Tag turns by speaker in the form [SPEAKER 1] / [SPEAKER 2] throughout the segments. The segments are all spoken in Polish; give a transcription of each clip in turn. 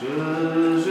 [SPEAKER 1] 这是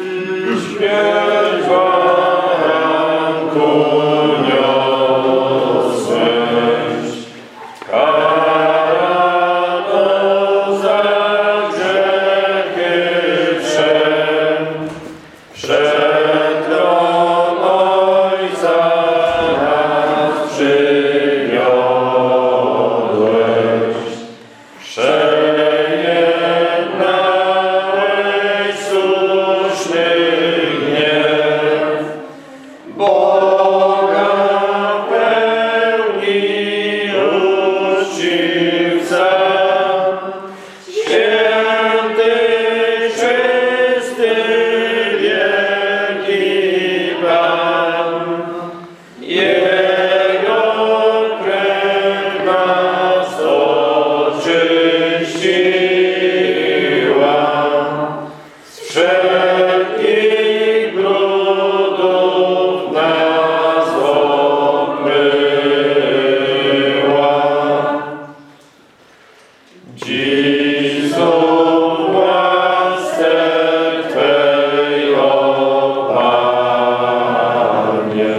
[SPEAKER 1] Twej, o Panie,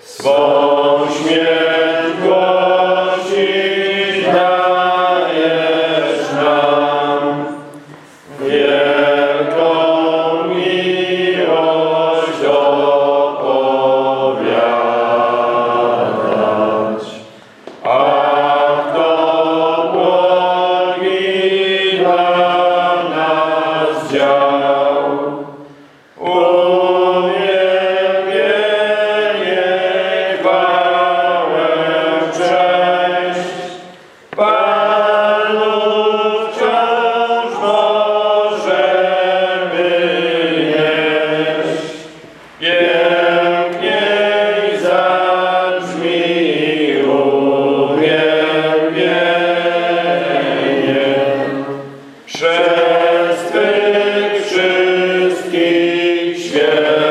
[SPEAKER 1] swą śmierć przez Twych wszystkich świętych.